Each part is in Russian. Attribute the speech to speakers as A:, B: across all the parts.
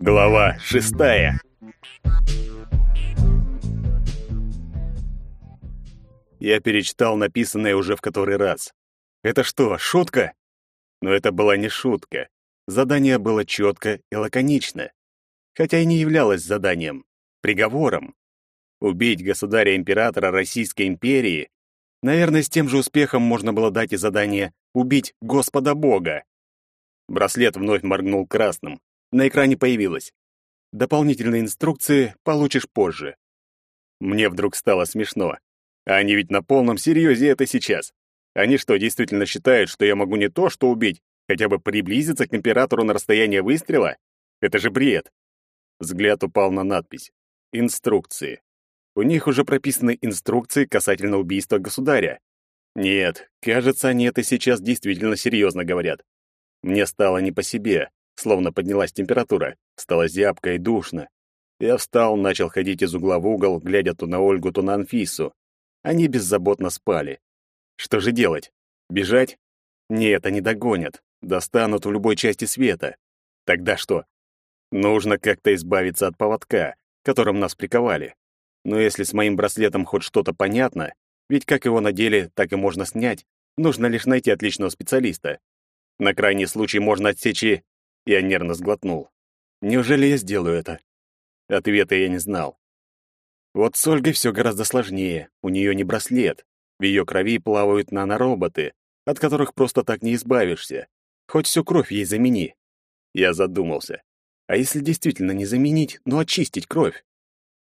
A: Глава шестая. Я перечитал написанное уже в который раз. Это что, шутка? Но это была не шутка. Задание было четко и лаконично. Хотя и не являлось заданием, приговором. Убить государя-императора Российской империи, наверное, с тем же успехом можно было дать и задание убить Господа Бога. Браслет вновь моргнул красным. На экране появилось. Дополнительные инструкции получишь позже. Мне вдруг стало смешно. Они ведь на полном серьезе это сейчас. Они что, действительно считают, что я могу не то что убить, хотя бы приблизиться к императору на расстояние выстрела? Это же бред. Взгляд упал на надпись. Инструкции. У них уже прописаны инструкции касательно убийства государя. Нет, кажется, они это сейчас действительно серьезно говорят. Мне стало не по себе, словно поднялась температура, стало зябко и душно. Я встал, начал ходить из угла в угол, глядя то на Ольгу, то на Анфису. Они беззаботно спали. Что же делать? Бежать? Нет, они догонят, достанут в любой части света. Тогда что? Нужно как-то избавиться от поводка, которым нас приковали. Но если с моим браслетом хоть что-то понятно, ведь как его надели, так и можно снять, нужно лишь найти отличного специалиста. На крайний случай можно отсечь и... Я нервно сглотнул. Неужели я сделаю это? Ответа я не знал. Вот с Ольгой все гораздо сложнее. У нее не браслет. В ее крови плавают нанороботы, от которых просто так не избавишься. Хоть всю кровь ей замени. Я задумался. А если действительно не заменить, но очистить кровь?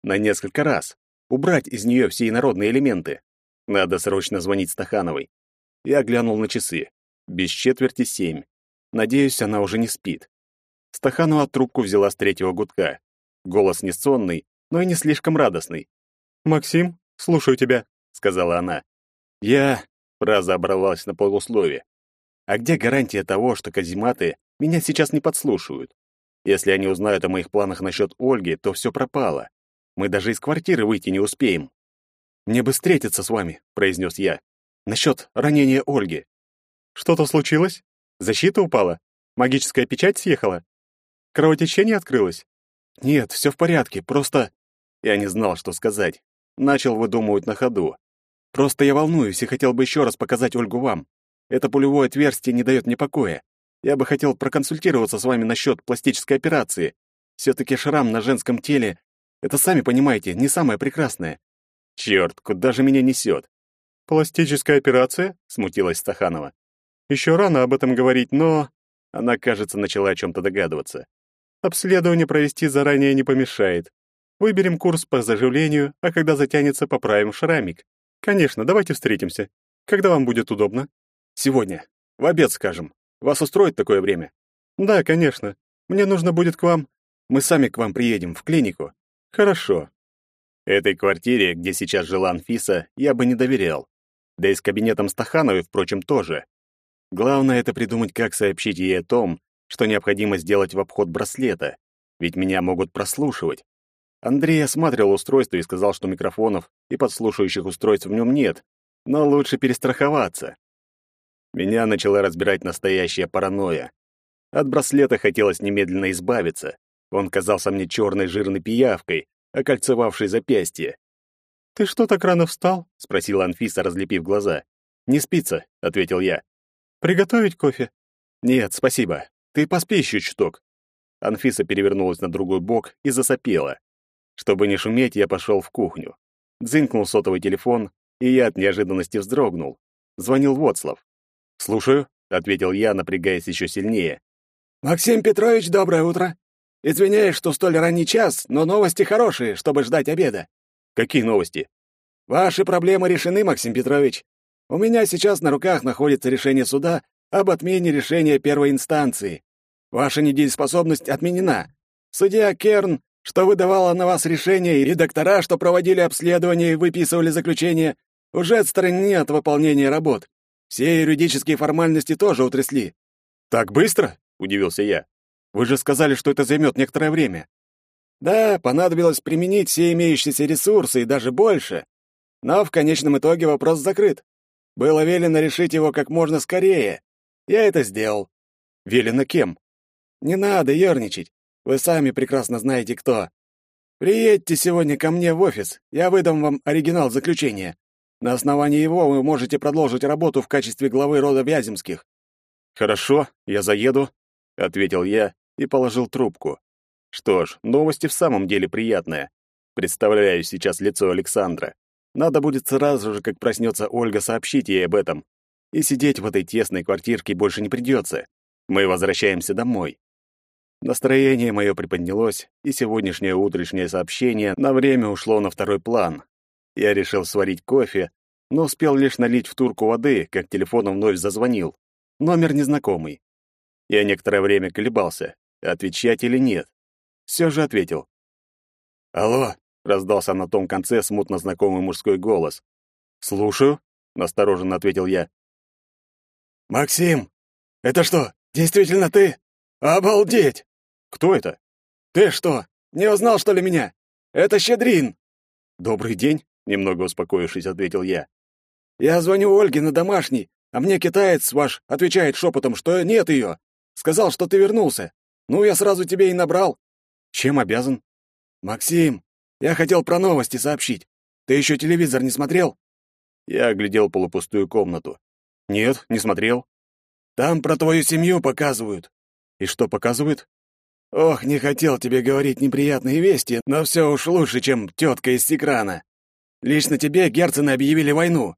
A: На несколько раз. Убрать из нее все инородные элементы. Надо срочно звонить Стахановой. Я глянул на часы. Без четверти семь. Надеюсь, она уже не спит. Стаханова трубку взяла с третьего гудка. Голос не сонный, но и не слишком радостный. «Максим, слушаю тебя», — сказала она. «Я...» — фраза оборвалась на полуслове. «А где гарантия того, что казематы меня сейчас не подслушивают? Если они узнают о моих планах насчет Ольги, то все пропало. Мы даже из квартиры выйти не успеем». «Мне бы встретиться с вами», — произнес я. «Насчет ранения Ольги». «Что-то случилось? Защита упала? Магическая печать съехала? Кровотечение открылось?» «Нет, все в порядке, просто...» Я не знал, что сказать. Начал выдумывать на ходу. «Просто я волнуюсь и хотел бы еще раз показать Ольгу вам. Это пулевое отверстие не дает мне покоя. Я бы хотел проконсультироваться с вами насчет пластической операции. Все-таки шрам на женском теле — это, сами понимаете, не самое прекрасное. Черт, куда же меня несет? «Пластическая операция?» — смутилась Стаханова. «Еще рано об этом говорить, но...» Она, кажется, начала о чем-то догадываться. «Обследование провести заранее не помешает. Выберем курс по заживлению, а когда затянется, поправим шрамик. Конечно, давайте встретимся. Когда вам будет удобно?» «Сегодня. В обед, скажем. Вас устроит такое время?» «Да, конечно. Мне нужно будет к вам. Мы сами к вам приедем, в клинику». «Хорошо. Этой квартире, где сейчас жила Анфиса, я бы не доверял. Да и с кабинетом Стахановой, впрочем, тоже. Главное — это придумать, как сообщить ей о том, что необходимо сделать в обход браслета, ведь меня могут прослушивать. Андрей осматривал устройство и сказал, что микрофонов и подслушивающих устройств в нем нет, но лучше перестраховаться. Меня начала разбирать настоящая паранойя. От браслета хотелось немедленно избавиться. Он казался мне черной жирной пиявкой, окольцевавший запястье. «Ты что так рано встал?» — спросила Анфиса, разлепив глаза. «Не спится», — ответил я. «Приготовить кофе?» «Нет, спасибо. Ты поспи еще чуток». Анфиса перевернулась на другой бок и засопела. Чтобы не шуметь, я пошел в кухню. Дзынкнул сотовый телефон, и я от неожиданности вздрогнул. Звонил Воцлав. «Слушаю», — ответил я, напрягаясь еще сильнее.
B: «Максим Петрович, доброе утро. Извиняюсь, что столь ранний час, но новости хорошие, чтобы ждать обеда.
A: Какие новости?
B: Ваши проблемы решены, Максим Петрович. У меня сейчас на руках находится решение суда об отмене решения первой инстанции. Ваша недееспособность отменена. Судья Керн, что выдавала на вас решение, и доктора, что проводили обследование и выписывали заключение, уже отстранены от выполнения работ. Все юридические формальности тоже утрясли.
A: Так быстро? удивился я. Вы же сказали, что это займет некоторое время.
B: Да, понадобилось применить все имеющиеся ресурсы и даже больше. Но в конечном итоге вопрос закрыт. Было велено решить его как можно скорее. Я это сделал.
A: Велено кем?
B: Не надо ерничать. Вы сами прекрасно знаете, кто. Приедьте сегодня ко мне в офис, я выдам вам оригинал заключения. На основании его вы можете продолжить работу в качестве главы рода Вяземских.
A: Хорошо, я заеду, ответил я и положил трубку. Что ж, новости в самом деле приятные. Представляю сейчас лицо Александра. Надо будет сразу же, как проснется Ольга, сообщить ей об этом. И сидеть в этой тесной квартирке больше не придется. Мы возвращаемся домой. Настроение мое приподнялось, и сегодняшнее утреннее сообщение на время ушло на второй план. Я решил сварить кофе, но успел лишь налить в турку воды, как телефон вновь зазвонил. Номер незнакомый. Я некоторое время колебался, отвечать или нет. Все же ответил. «Алло», — раздался на том конце смутно знакомый мужской голос. «Слушаю», — настороженно ответил я.
B: «Максим, это что, действительно ты? Обалдеть!»
A: «Кто это?»
B: «Ты что, не узнал, что ли, меня? Это Щедрин!»
A: «Добрый день», — немного успокоившись, ответил я.
B: «Я звоню Ольге на домашний, а мне китаец ваш отвечает шепотом, что нет ее. Сказал, что ты вернулся. Ну, я сразу тебе и набрал».
A: «Чем обязан?»
B: «Максим, я хотел про новости сообщить. Ты еще телевизор не смотрел?»
A: Я оглядел полупустую комнату. «Нет, не смотрел».
B: «Там про твою семью показывают».
A: «И что показывают?»
B: «Ох, не хотел тебе говорить неприятные вести, но все уж лучше, чем тетка из экрана. Лично тебе герцены объявили войну».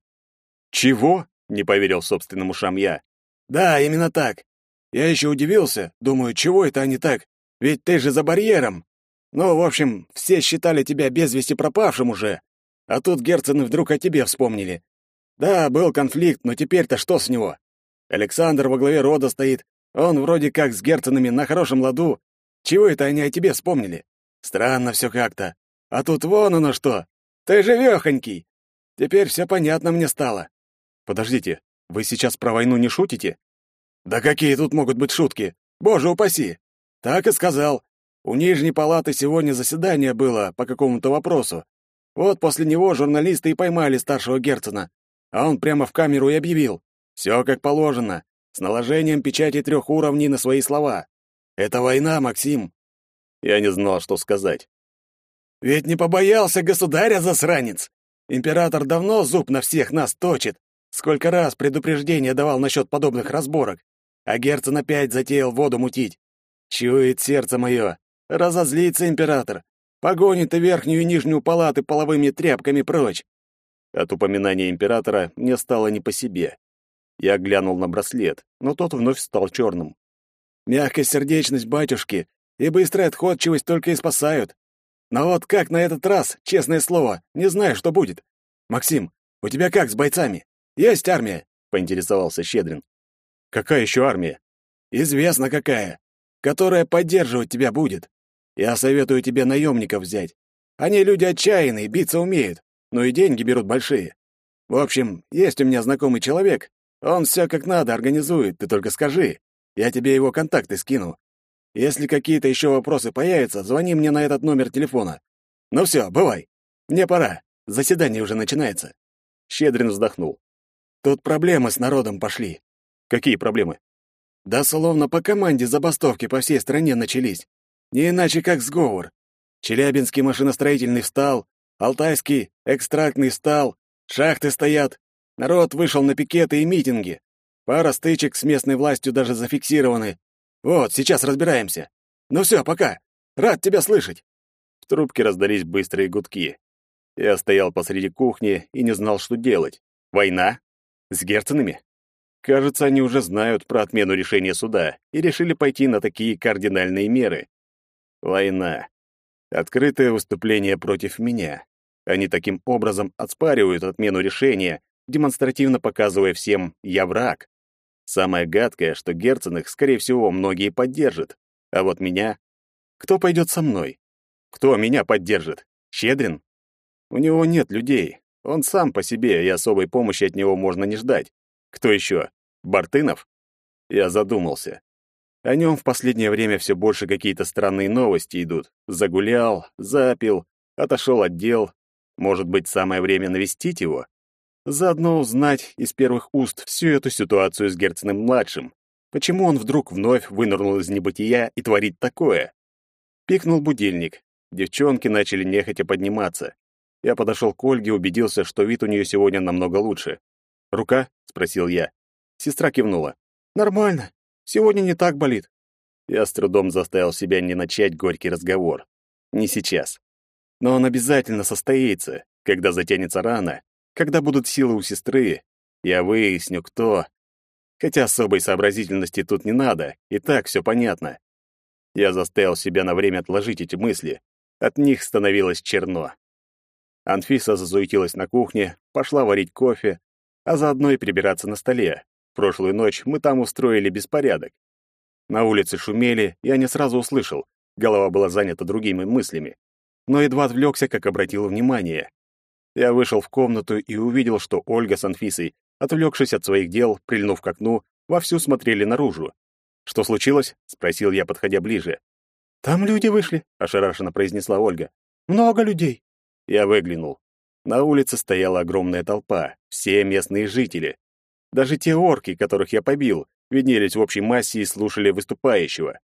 A: «Чего?» — не поверил собственным ушам я.
B: «Да, именно так. Я еще удивился, думаю, чего это они так? Ведь ты же за барьером. Ну, в общем, все считали тебя без вести пропавшим уже. А тут герцены вдруг о тебе вспомнили. Да, был конфликт, но теперь-то что с него? Александр во главе рода стоит. Он вроде как с герценами на хорошем ладу. Чего это они о тебе вспомнили? Странно все как-то. А тут вон оно что. Ты живехонький. Теперь все понятно мне стало.
A: Подождите, вы сейчас про войну не шутите?
B: Да какие тут могут быть шутки? Боже упаси! Так и сказал. У Нижней палаты сегодня заседание было по какому-то вопросу. Вот после него журналисты и поймали старшего Герцена. А он прямо в камеру и объявил. Все как положено, с наложением печати трех уровней на свои слова. Это война, Максим.
A: Я не знал, что сказать.
B: Ведь не побоялся государя, засранец. Император давно зуб на всех нас точит. Сколько раз предупреждение давал насчет подобных разборок. А Герцен опять затеял воду мутить. Чует сердце мое. Разозлится император. Погонит и верхнюю и нижнюю палаты половыми тряпками прочь.
A: От упоминания императора мне стало не по себе. Я глянул на браслет, но тот вновь стал черным.
B: Мягкая сердечность батюшки и быстрая отходчивость только и спасают. Но вот как на этот раз, честное слово, не знаю, что будет. Максим, у тебя как с бойцами? Есть армия? поинтересовался Щедрин.
A: Какая еще армия?
B: Известно какая, которая поддерживать тебя будет. Я советую тебе наемников взять. Они люди отчаянные, биться умеют, но и деньги берут большие. В общем, есть у меня знакомый человек. Он все как надо организует, ты только скажи. Я тебе его контакты скину. Если какие-то еще вопросы появятся, звони мне на этот номер телефона. Ну все, бывай. Мне пора. Заседание уже начинается.
A: Щедрин вздохнул.
B: Тут проблемы с народом пошли.
A: Какие проблемы?
B: Да словно по команде забастовки по всей стране начались. Не иначе как сговор. Челябинский машиностроительный встал, Алтайский экстрактный встал, шахты стоят. Народ вышел на пикеты и митинги. Пара стычек с местной властью даже зафиксированы. Вот, сейчас разбираемся. Ну все, пока. Рад тебя слышать.
A: В трубке раздались быстрые гудки. Я стоял посреди кухни и не знал, что делать. Война? С герценами? Кажется, они уже знают про отмену решения суда и решили пойти на такие кардинальные меры. Война. Открытое выступление против меня. Они таким образом отспаривают отмену решения, демонстративно показывая всем «я враг». Самое гадкое, что Герцен скорее всего, многие поддержат. А вот меня... Кто пойдет со мной? Кто меня поддержит? Щедрин? У него нет людей. Он сам по себе, и особой помощи от него можно не ждать. Кто еще? Бартынов? Я задумался. О нем в последнее время все больше какие-то странные новости идут. Загулял, запил, отошел от дел. Может быть, самое время навестить его? Заодно узнать из первых уст всю эту ситуацию с Герценом-младшим. Почему он вдруг вновь вынырнул из небытия и творит такое? Пикнул будильник. Девчонки начали нехотя подниматься. Я подошел к Ольге, убедился, что вид у нее сегодня намного лучше. «Рука?» — спросил я. Сестра кивнула. «Нормально. Сегодня не так болит». Я с трудом заставил себя не начать горький разговор. Не сейчас. Но он обязательно состоится, когда затянется рана, когда будут силы у сестры. Я выясню, кто. Хотя особой сообразительности тут не надо, и так все понятно. Я заставил себя на время отложить эти мысли. От них становилось черно. Анфиса зазуетилась на кухне, пошла варить кофе, а заодно и прибираться на столе. Прошлую ночь мы там устроили беспорядок. На улице шумели, я не сразу услышал. Голова была занята другими мыслями. Но едва отвлекся, как обратил внимание. Я вышел в комнату и увидел, что Ольга с Анфисой, отвлекшись от своих дел, прильнув к окну, вовсю смотрели наружу. «Что случилось?» — спросил я, подходя ближе.
B: «Там люди вышли», — ошарашенно произнесла Ольга. «Много людей».
A: Я выглянул. На улице стояла огромная толпа, все местные жители. Даже те орки, которых я побил, виднелись в общей массе и слушали выступающего.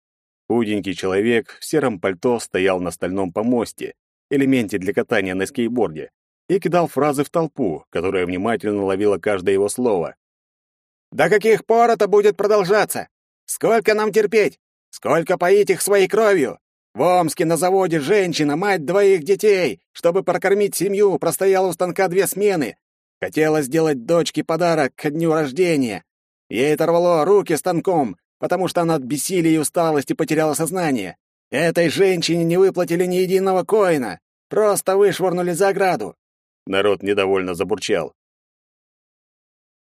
A: Худенький человек в сером пальто стоял на стальном помосте, элементе для катания на скейтборде, и кидал фразы в толпу, которая внимательно ловила каждое его слово.
B: «До каких пор это будет продолжаться? Сколько нам терпеть? Сколько поить их своей кровью? В Омске на заводе женщина, мать двоих детей, чтобы прокормить семью, простояла у станка две смены. Хотела сделать дочке подарок ко дню рождения. Ей оторвало руки станком, потому что она от бессилия и усталости потеряла сознание. Этой женщине не выплатили ни единого коина, просто вышвырнули за ограду.
A: Народ недовольно забурчал.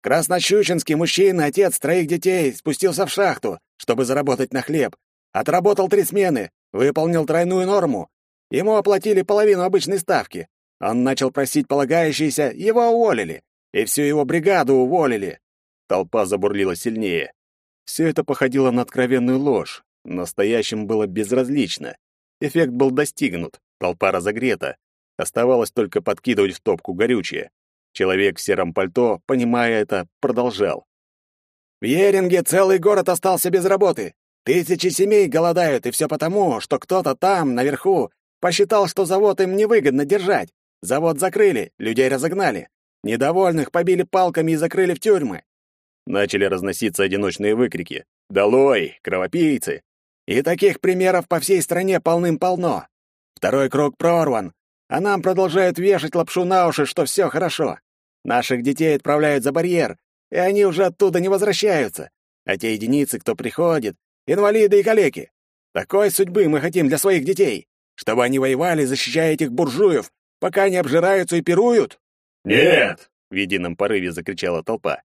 B: Краснощучинский мужчина, отец троих детей, спустился в шахту, чтобы заработать на хлеб. Отработал три смены, выполнил тройную норму. Ему оплатили половину обычной ставки. Он начал просить полагающиеся, его уволили. И всю его бригаду уволили.
A: Толпа забурлила сильнее. Все это походило на откровенную ложь. Настоящим было безразлично. Эффект был достигнут, толпа разогрета. Оставалось только подкидывать в топку горючее. Человек в сером пальто, понимая это, продолжал.
B: «В Еринге целый город остался без работы. Тысячи семей голодают, и все потому, что кто-то там, наверху, посчитал, что завод им невыгодно держать. Завод закрыли, людей разогнали. Недовольных побили палками и закрыли в тюрьмы.
A: Начали разноситься одиночные выкрики. «Долой! Кровопийцы!»
B: И таких примеров по всей стране полным-полно. Второй круг прорван, а нам продолжают вешать лапшу на уши, что все хорошо. Наших детей отправляют за барьер, и они уже оттуда не возвращаются. А те единицы, кто приходит, инвалиды и калеки. Такой судьбы мы хотим для своих детей, чтобы они воевали, защищая этих буржуев, пока они обжираются и пируют.
A: «Нет!» — в едином порыве закричала толпа.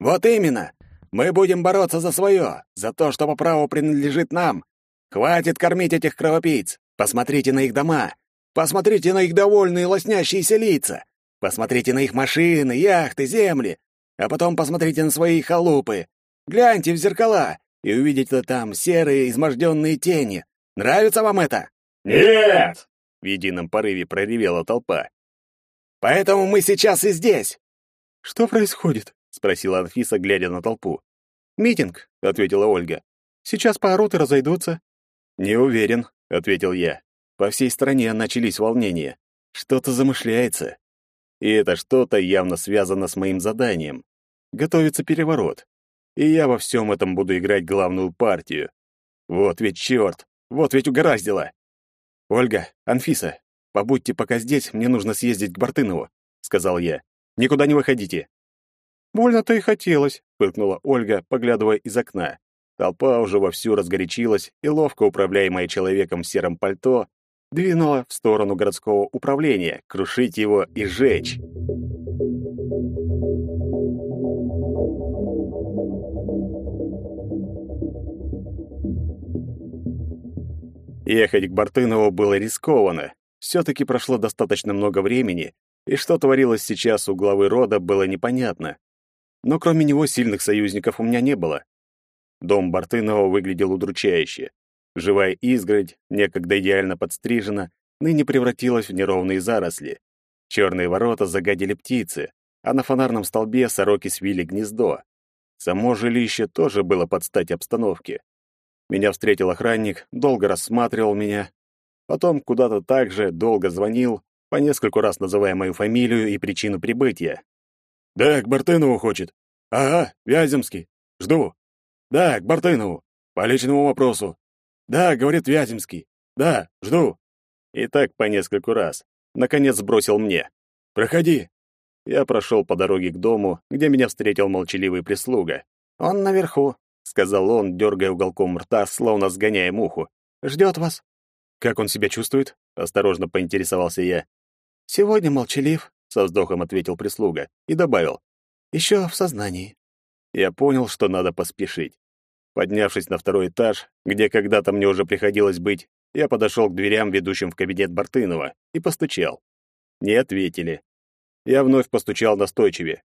B: «Вот именно! Мы будем бороться за свое, за то, что по праву принадлежит нам. Хватит кормить этих кровопийц. Посмотрите на их дома, Посмотрите на их довольные лоснящиеся лица. Посмотрите на их машины, яхты, земли. А потом посмотрите на свои халупы. Гляньте в зеркала и увидите там серые изможденные тени. Нравится вам это?
A: Нет! В едином порыве проревела толпа.
B: Поэтому мы сейчас и здесь.
A: Что происходит? спросила Анфиса, глядя на толпу.
B: Митинг, ответила Ольга. Сейчас поорут и разойдутся.
A: Не уверен, ответил я. По всей стране начались волнения. Что-то замышляется. И это что-то явно связано с моим заданием. Готовится переворот. И я во всем этом буду играть главную партию. Вот ведь черт! Вот ведь угораздило! «Ольга, Анфиса, побудьте пока здесь, мне нужно съездить к Бартынову», — сказал я. «Никуда не выходите».
B: «Больно-то и хотелось», —
A: фыркнула Ольга, поглядывая из окна. Толпа уже вовсю разгорячилась, и ловко управляемая человеком в сером пальто двинула в сторону городского управления, крушить его и сжечь. Ехать к Бартынову было рискованно. Все-таки прошло достаточно много времени, и что творилось сейчас у главы рода, было непонятно. Но кроме него сильных союзников у меня не было. Дом Бартынова выглядел удручающе. Живая изгородь, некогда идеально подстрижена, ныне превратилась в неровные заросли. Черные ворота загадили птицы, а на фонарном столбе сороки свили гнездо. Само жилище тоже было под стать обстановке. Меня встретил охранник, долго рассматривал меня, потом куда-то также долго звонил, по нескольку раз называя мою фамилию и причину прибытия.
B: «Да, к Бартынову хочет. Ага, Вяземский. Жду. Да, к Бартынову. По личному вопросу. Да, говорит Вяземский. Да, жду».
A: И так по нескольку раз. Наконец бросил мне.
B: «Проходи».
A: Я прошел по дороге к дому, где меня встретил молчаливый прислуга.
C: «Он наверху», —
A: сказал он, дергая уголком рта, словно сгоняя муху.
C: «Ждет вас».
A: «Как он себя чувствует?» — осторожно поинтересовался я.
C: «Сегодня молчалив», —
A: со вздохом ответил прислуга и добавил.
C: «Еще в сознании».
A: Я понял, что надо поспешить. Поднявшись на второй этаж, где когда-то мне уже приходилось быть, я подошел к дверям, ведущим в кабинет Бартынова, и постучал. Не ответили. Я вновь постучал настойчивее.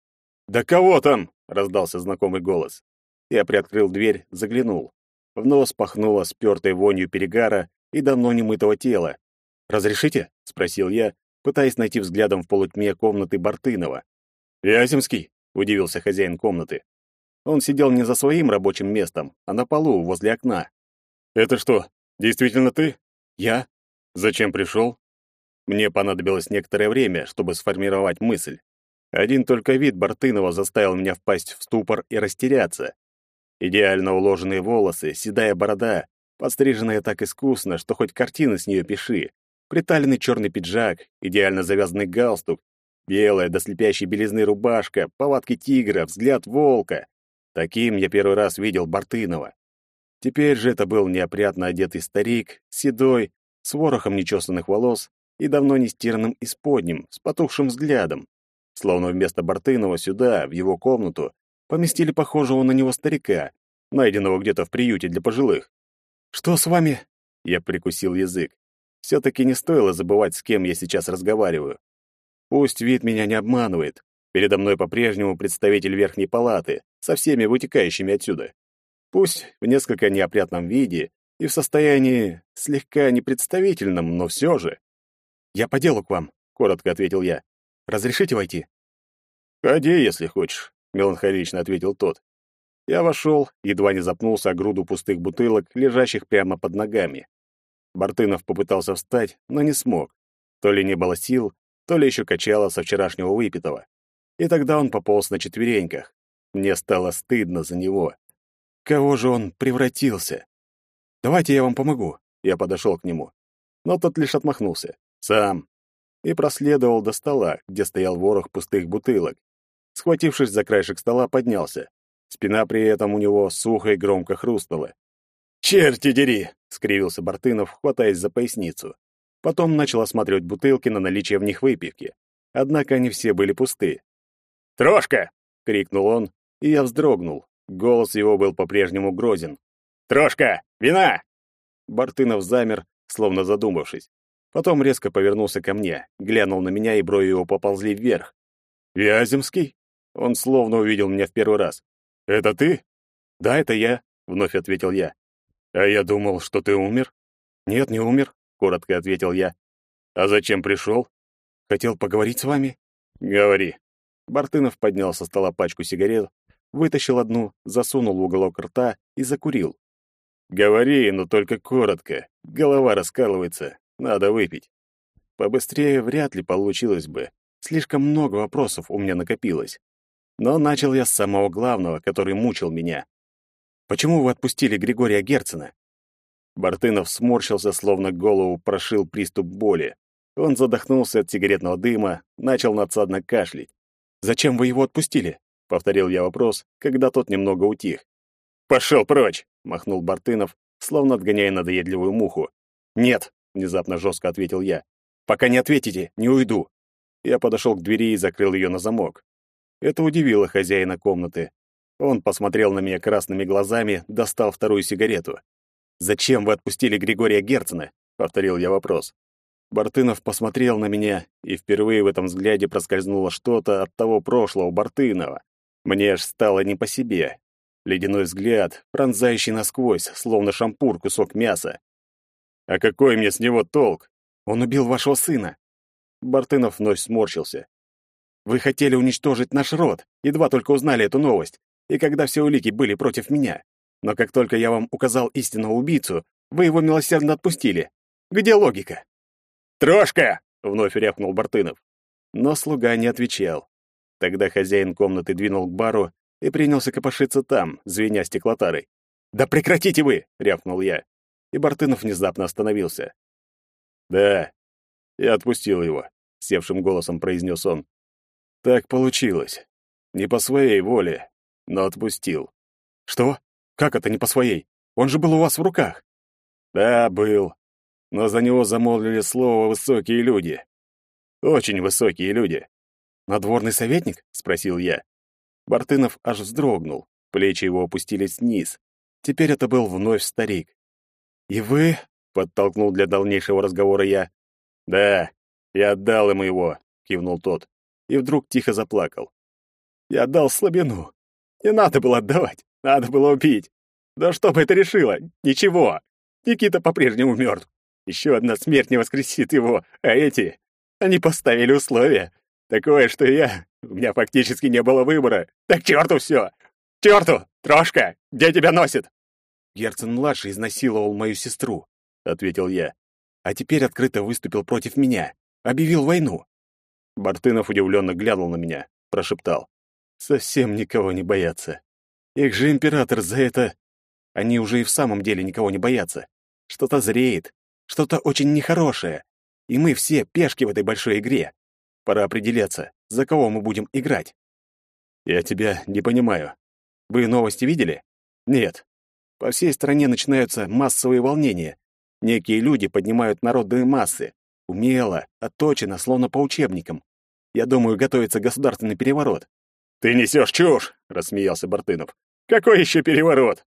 A: «Да кого там?» — раздался знакомый голос. Я приоткрыл дверь, заглянул. В нос пахнуло спёртой вонью перегара и давно немытого тела. «Разрешите?» — спросил я, пытаясь найти взглядом в полутьме комнаты Бартынова. «Вяземский?» — удивился хозяин комнаты. Он сидел не за своим рабочим местом, а на полу возле окна. «Это что, действительно ты?» «Я? Зачем пришел?» Мне понадобилось некоторое время, чтобы сформировать мысль. Один только вид Бартынова заставил меня впасть в ступор и растеряться. Идеально уложенные волосы, седая борода, подстриженная так искусно, что хоть картины с нее пиши, приталенный черный пиджак, идеально завязанный галстук, белая до слепящей белизны рубашка, повадки тигра, взгляд волка. Таким я первый раз видел Бартынова. Теперь же это был неопрятно одетый старик, седой, с ворохом нечесанных волос и давно не стиранным исподним, с потухшим взглядом. Словно вместо Бартынова сюда, в его комнату, поместили похожего на него старика, найденного где-то в приюте для пожилых. «Что с вами?» Я прикусил язык. Все-таки не стоило забывать, с кем я сейчас разговариваю. Пусть вид меня не обманывает. Передо мной по-прежнему представитель Верхней Палаты, со всеми вытекающими отсюда. Пусть в несколько неопрятном виде и в состоянии слегка непредставительном, но все же. «Я по делу к вам», — коротко ответил я. «Разрешите войти?» «Ходи, если хочешь», — меланхолично ответил тот. Я вошел, едва не запнулся о груду пустых бутылок, лежащих прямо под ногами. Бартынов попытался встать, но не смог. То ли не было сил, то ли еще качало со вчерашнего выпитого. И тогда он пополз на четвереньках. Мне стало стыдно за него. Кого же он превратился? «Давайте я вам помогу». Я подошел к нему. Но тот лишь отмахнулся. «Сам». И проследовал до стола, где стоял ворох пустых бутылок. Схватившись за краешек стола, поднялся. Спина при этом у него сухо и громко хрустнула. «Черти дери!» — скривился Бартынов, хватаясь за поясницу. Потом начал осматривать бутылки на наличие в них выпивки. Однако они все были пусты. «Трошка!» — крикнул он, и я вздрогнул. Голос его был по-прежнему грозен. «Трошка! Вина!» Бартынов замер, словно задумавшись. Потом резко повернулся ко мне, глянул на меня, и брови его поползли вверх. «Вяземский?» Он словно увидел меня в первый раз. «Это ты?» «Да, это я», — вновь ответил я. «А я думал, что ты умер?» «Нет, не умер», — коротко ответил я. «А зачем пришел?» «Хотел поговорить с вами». «Говори». Бартынов поднял со стола пачку сигарет, вытащил одну, засунул в уголок рта и закурил. «Говори, но только коротко. Голова раскалывается. Надо выпить». Побыстрее вряд ли получилось бы. Слишком много вопросов у меня накопилось. Но начал я с самого главного, который мучил меня. «Почему вы отпустили Григория Герцена?» Бартынов сморщился, словно голову прошил приступ боли. Он задохнулся от сигаретного дыма, начал надсадно кашлять. «Зачем вы его отпустили?» — повторил я вопрос, когда тот немного утих. «Пошел прочь!» — махнул Бартынов, словно отгоняя надоедливую муху. «Нет!» — внезапно жестко ответил я. «Пока не ответите, не уйду!» Я подошел к двери и закрыл ее на замок. Это удивило хозяина комнаты. Он посмотрел на меня красными глазами, достал вторую сигарету. «Зачем вы отпустили Григория Герцена?» — повторил я вопрос. Бартынов посмотрел на меня, и впервые в этом взгляде проскользнуло что-то от того прошлого Бартынова. Мне аж стало не по себе. Ледяной взгляд, пронзающий насквозь, словно шампур кусок мяса. «А какой мне с него толк? Он убил вашего сына!» Бартынов вновь сморщился. Вы хотели уничтожить наш род, едва только узнали эту новость, и когда все улики были против меня. Но как только я вам указал истинного убийцу, вы его милосердно отпустили. Где логика?
B: «Трошка!»
A: — вновь рявкнул Бартынов. Но слуга не отвечал. Тогда хозяин комнаты двинул к бару и принялся копошиться там, звеня стеклотарой. «Да прекратите вы!» — рявкнул я. И Бартынов внезапно остановился. «Да, я отпустил его», — севшим голосом произнес он. «Так получилось. Не по своей воле, но отпустил». «Что? Как это не по своей? Он же был у вас в руках». «Да, был. Но за него замолвили слово высокие люди. Очень высокие люди». «Надворный советник?» — спросил я. Бартынов аж вздрогнул, плечи его опустились вниз. Теперь это был вновь старик. «И вы?» — подтолкнул для дальнейшего разговора я. «Да, я отдал ему его», — кивнул тот. И вдруг тихо заплакал. «Я отдал слабину. Не надо было отдавать, надо было убить. Да что бы это решило? Ничего. Никита по-прежнему мертв. Еще одна смерть не воскресит его, а эти... Они поставили условия. Такое, что я... У меня фактически не было выбора. Так черту все! Черту! Трошка! Где тебя носит? Герцен-младший изнасиловал мою сестру, — ответил я. А теперь открыто выступил против меня. Объявил войну. Бартынов удивленно глянул на меня, прошептал. Совсем никого не боятся. Их же император за это... Они уже и в самом деле никого не боятся. Что-то зреет, что-то очень нехорошее. И мы все пешки в этой большой игре. Пора определяться, за кого мы будем играть. Я тебя не понимаю. Вы новости видели? Нет. По всей стране начинаются массовые волнения. Некие люди поднимают народные массы. Умело, отточено, словно по учебникам. Я думаю, готовится государственный переворот. «Ты несешь чушь!» — рассмеялся Бартынов. «Какой еще переворот?»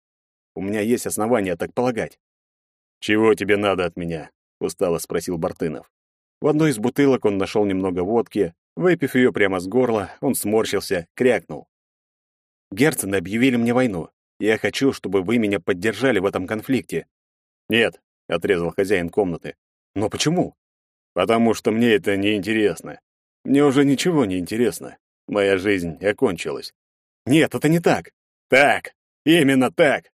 A: «У меня есть основания так полагать». «Чего тебе надо от меня?» — устало спросил Бартынов. В одной из бутылок он нашел немного водки. Выпив ее прямо с горла, он сморщился, крякнул. «Герцены объявили мне войну. Я хочу, чтобы вы меня поддержали в этом конфликте». «Нет», — отрезал хозяин комнаты. «Но почему?» «Потому что мне это не интересно. Мне уже ничего не интересно. Моя жизнь окончилась». «Нет, это не так». «Так, именно так».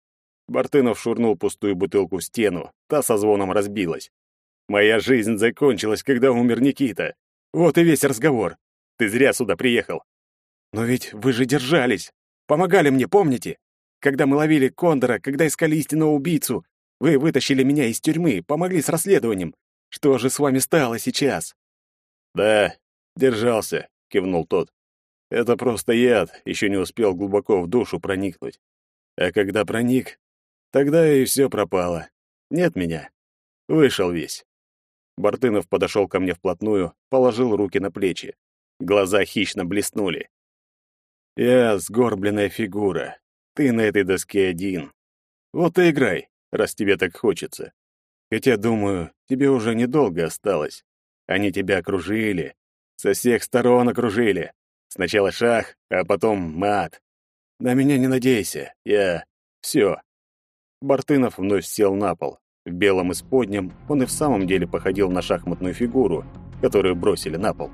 A: Бартынов швырнул пустую бутылку в стену. Та со звоном разбилась. Моя жизнь закончилась, когда умер Никита. Вот и весь разговор. Ты зря сюда приехал. Но ведь вы же держались. Помогали мне, помните? Когда мы ловили Кондора, когда искали истинного убийцу, вы вытащили меня из тюрьмы, помогли с расследованием. Что же с вами стало сейчас? Да, держался, кивнул тот. Это просто яд, еще не успел глубоко в душу проникнуть. А когда проник, тогда и все пропало. Нет меня. Вышел весь. Бартынов подошел ко мне вплотную, положил руки на плечи. Глаза хищно блеснули. «Я сгорбленная фигура. Ты на этой доске один. Вот и играй, раз тебе так хочется. Хотя, думаю, тебе уже недолго осталось. Они тебя окружили. Со всех сторон окружили. Сначала шах, а потом мат. На меня не надейся. Я... Все. Бартынов вновь сел на пол. В белом исподнем он и в самом деле походил на шахматную фигуру, которую бросили на пол.